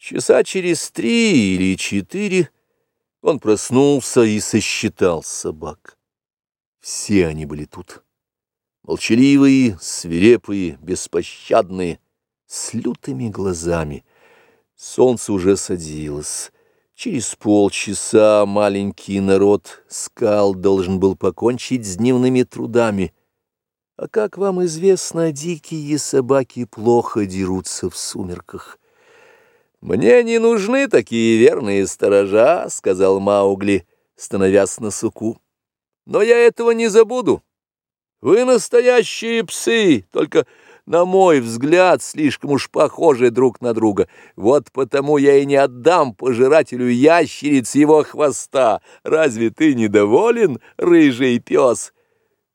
Часа через три или четыре он проснулся и сосчитал собак. Все они были тут. Молчаливые, свирепые, беспощадные, с лютыми глазами. Солнце уже садилось. Через полчаса маленький народ скал должен был покончить с дневными трудами. А как вам известно, дикие собаки плохо дерутся в сумерках. «Мне не нужны такие верные сторожа», — сказал Маугли, становясь на суку. «Но я этого не забуду. Вы настоящие псы, только, на мой взгляд, слишком уж похожи друг на друга. Вот потому я и не отдам пожирателю ящериц его хвоста. Разве ты недоволен, рыжий пес?»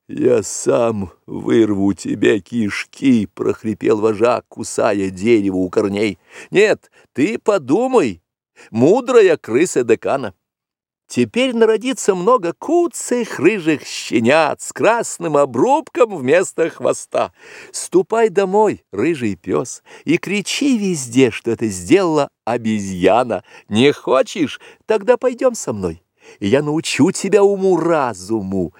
«Я сам вырву тебе кишки!» — прохрипел вожак, кусая дерево у корней. «Нет, ты подумай, мудрая крыса декана. Теперь народится много куцых рыжих щенят с красным обрубком вместо хвоста. Ступай домой, рыжий пес, и кричи везде, что это сделала обезьяна. Не хочешь? Тогда пойдем со мной, и я научу тебя уму-разуму».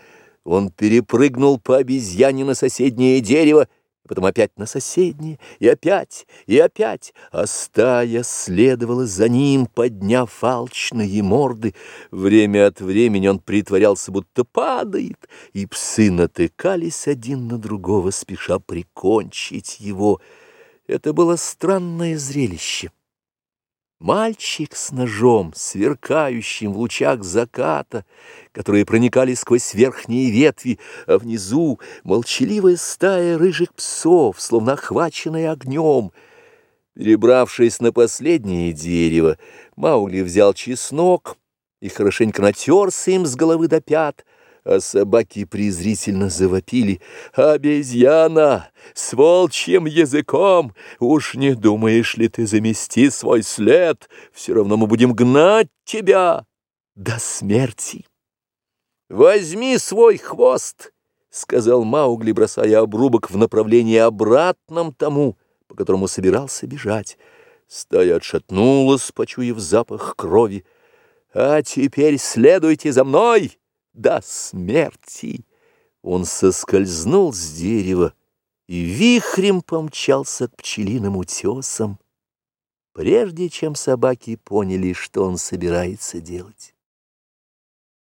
Он перепрыгнул по обезьяне на соседнее дерево, потом опять на соседнее, и опять, и опять, а стая следовала за ним, подняв алчные морды. Время от времени он притворялся, будто падает, и псы натыкались один на другого, спеша прикончить его. Это было странное зрелище. Мальчик с ножом, сверкающим в лучах заката, которые проникали сквозь верхние ветви, а внизу молчаливая стая рыжих псов, словно охваченная огнем. Перебравшись на последнее дерево, Маугли взял чеснок и хорошенько натерся им с головы до пят, а собаки презрительно завопили. «Обезьяна! С волчьим языком! Уж не думаешь ли ты замести свой след? Все равно мы будем гнать тебя до смерти!» «Возьми свой хвост!» — сказал Маугли, бросая обрубок в направлении обратном тому, по которому собирался бежать. Стая отшатнулась, почуяв запах крови. «А теперь следуйте за мной!» До смерти. Он соскользнул с дерева и вихрем помчался к пчелиным утесам, прежде чем собаки поняли, что он собирается делать.